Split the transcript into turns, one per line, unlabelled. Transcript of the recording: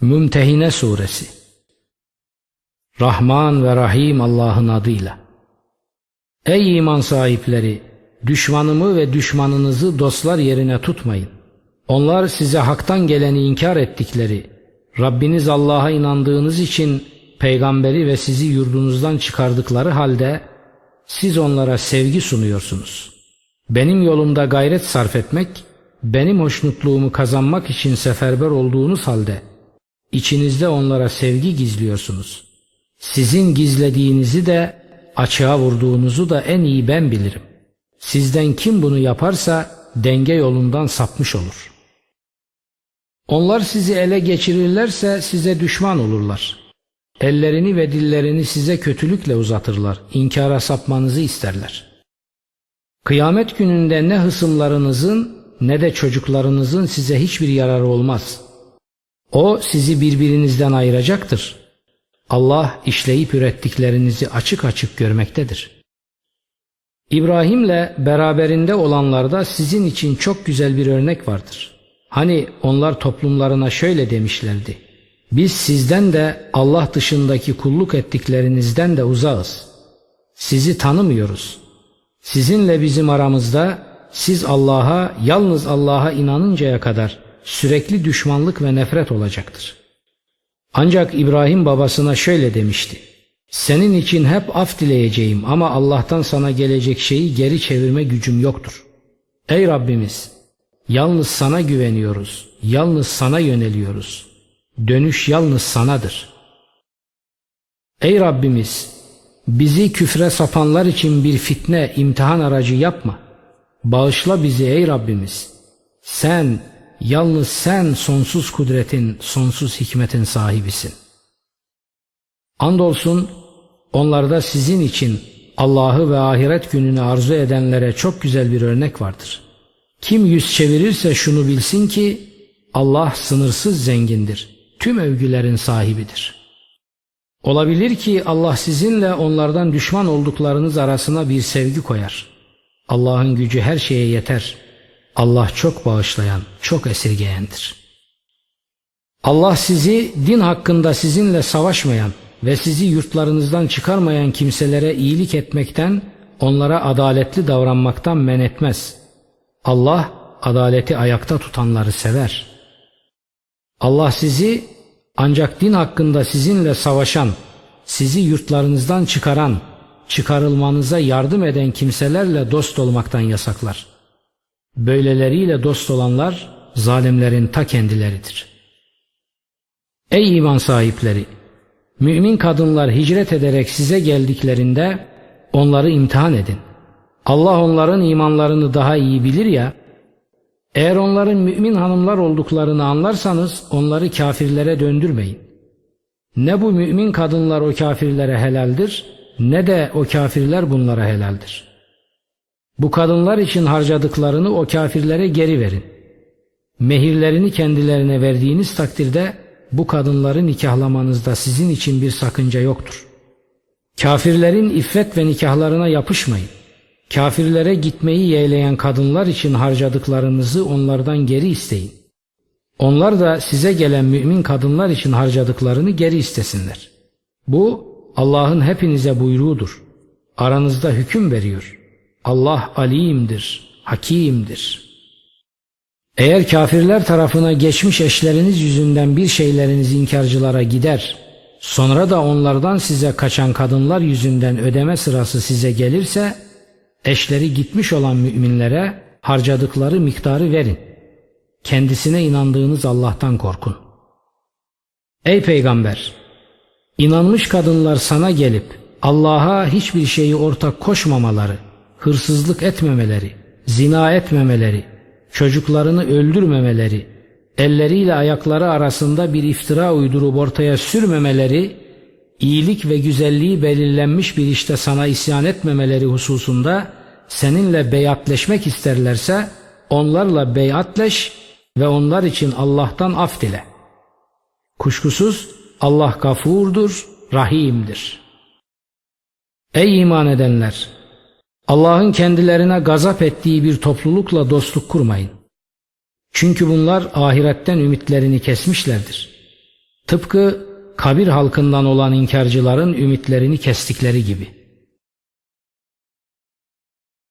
Mümtehine Suresi Rahman ve Rahim Allah'ın adıyla Ey iman sahipleri! Düşmanımı ve düşmanınızı dostlar yerine tutmayın. Onlar size haktan geleni inkar ettikleri, Rabbiniz Allah'a inandığınız için peygamberi ve sizi yurdunuzdan çıkardıkları halde siz onlara sevgi sunuyorsunuz. Benim yolumda gayret sarf etmek, benim hoşnutluğumu kazanmak için seferber olduğunuz halde İçinizde onlara sevgi gizliyorsunuz. Sizin gizlediğinizi de açığa vurduğunuzu da en iyi ben bilirim. Sizden kim bunu yaparsa denge yolundan sapmış olur. Onlar sizi ele geçirirlerse size düşman olurlar. Ellerini ve dillerini size kötülükle uzatırlar. İnkara sapmanızı isterler. Kıyamet gününde ne hısımlarınızın ne de çocuklarınızın size hiçbir yararı olmaz.'' O sizi birbirinizden ayıracaktır. Allah işleyip ürettiklerinizi açık açık görmektedir. İbrahim'le beraberinde olanlarda sizin için çok güzel bir örnek vardır. Hani onlar toplumlarına şöyle demişlerdi. Biz sizden de Allah dışındaki kulluk ettiklerinizden de uzağız. Sizi tanımıyoruz. Sizinle bizim aramızda siz Allah'a yalnız Allah'a inanıncaya kadar sürekli düşmanlık ve nefret olacaktır. Ancak İbrahim babasına şöyle demişti. Senin için hep af dileyeceğim ama Allah'tan sana gelecek şeyi geri çevirme gücüm yoktur. Ey Rabbimiz! Yalnız sana güveniyoruz, yalnız sana yöneliyoruz. Dönüş yalnız sanadır. Ey Rabbimiz! Bizi küfre sapanlar için bir fitne, imtihan aracı yapma. Bağışla bizi ey Rabbimiz. Sen Yalnız sen sonsuz kudretin, sonsuz hikmetin sahibisin. Andolsun onlarda sizin için Allah'ı ve ahiret gününü arzu edenlere çok güzel bir örnek vardır. Kim yüz çevirirse şunu bilsin ki Allah sınırsız zengindir. Tüm övgülerin sahibidir. Olabilir ki Allah sizinle onlardan düşman olduklarınız arasına bir sevgi koyar. Allah'ın gücü her şeye yeter.'' Allah çok bağışlayan, çok esirgeyendir. Allah sizi din hakkında sizinle savaşmayan ve sizi yurtlarınızdan çıkarmayan kimselere iyilik etmekten, onlara adaletli davranmaktan men etmez. Allah adaleti ayakta tutanları sever. Allah sizi ancak din hakkında sizinle savaşan, sizi yurtlarınızdan çıkaran, çıkarılmanıza yardım eden kimselerle dost olmaktan yasaklar.'' Böyleleriyle dost olanlar zalimlerin ta kendileridir. Ey iman sahipleri! Mümin kadınlar hicret ederek size geldiklerinde onları imtihan edin. Allah onların imanlarını daha iyi bilir ya, eğer onların mümin hanımlar olduklarını anlarsanız onları kafirlere döndürmeyin. Ne bu mümin kadınlar o kafirlere helaldir ne de o kafirler bunlara helaldir.'' Bu kadınlar için harcadıklarını o kafirlere geri verin. Mehirlerini kendilerine verdiğiniz takdirde bu kadınları nikahlamanızda sizin için bir sakınca yoktur. Kafirlerin iffet ve nikahlarına yapışmayın. Kafirlere gitmeyi yeğleyen kadınlar için harcadıklarınızı onlardan geri isteyin. Onlar da size gelen mümin kadınlar için harcadıklarını geri istesinler. Bu Allah'ın hepinize buyruğudur. Aranızda hüküm veriyor.'' Allah alimdir, hakimdir. Eğer kafirler tarafına geçmiş eşleriniz yüzünden bir şeyleriniz inkarcılara gider, sonra da onlardan size kaçan kadınlar yüzünden ödeme sırası size gelirse, eşleri gitmiş olan müminlere harcadıkları miktarı verin. Kendisine inandığınız Allah'tan korkun. Ey peygamber! İnanmış kadınlar sana gelip Allah'a hiçbir şeyi ortak koşmamaları, hırsızlık etmemeleri, zina etmemeleri, çocuklarını öldürmemeleri, elleriyle ayakları arasında bir iftira uydurup ortaya sürmemeleri, iyilik ve güzelliği belirlenmiş bir işte sana isyan etmemeleri hususunda seninle beyatleşmek isterlerse onlarla beyatleş ve onlar için Allah'tan af dile. Kuşkusuz Allah gafurdur, rahimdir. Ey iman edenler! Allah'ın kendilerine gazap ettiği bir toplulukla dostluk kurmayın. Çünkü bunlar ahiretten ümitlerini kesmişlerdir. Tıpkı kabir halkından olan inkarcıların ümitlerini kestikleri gibi.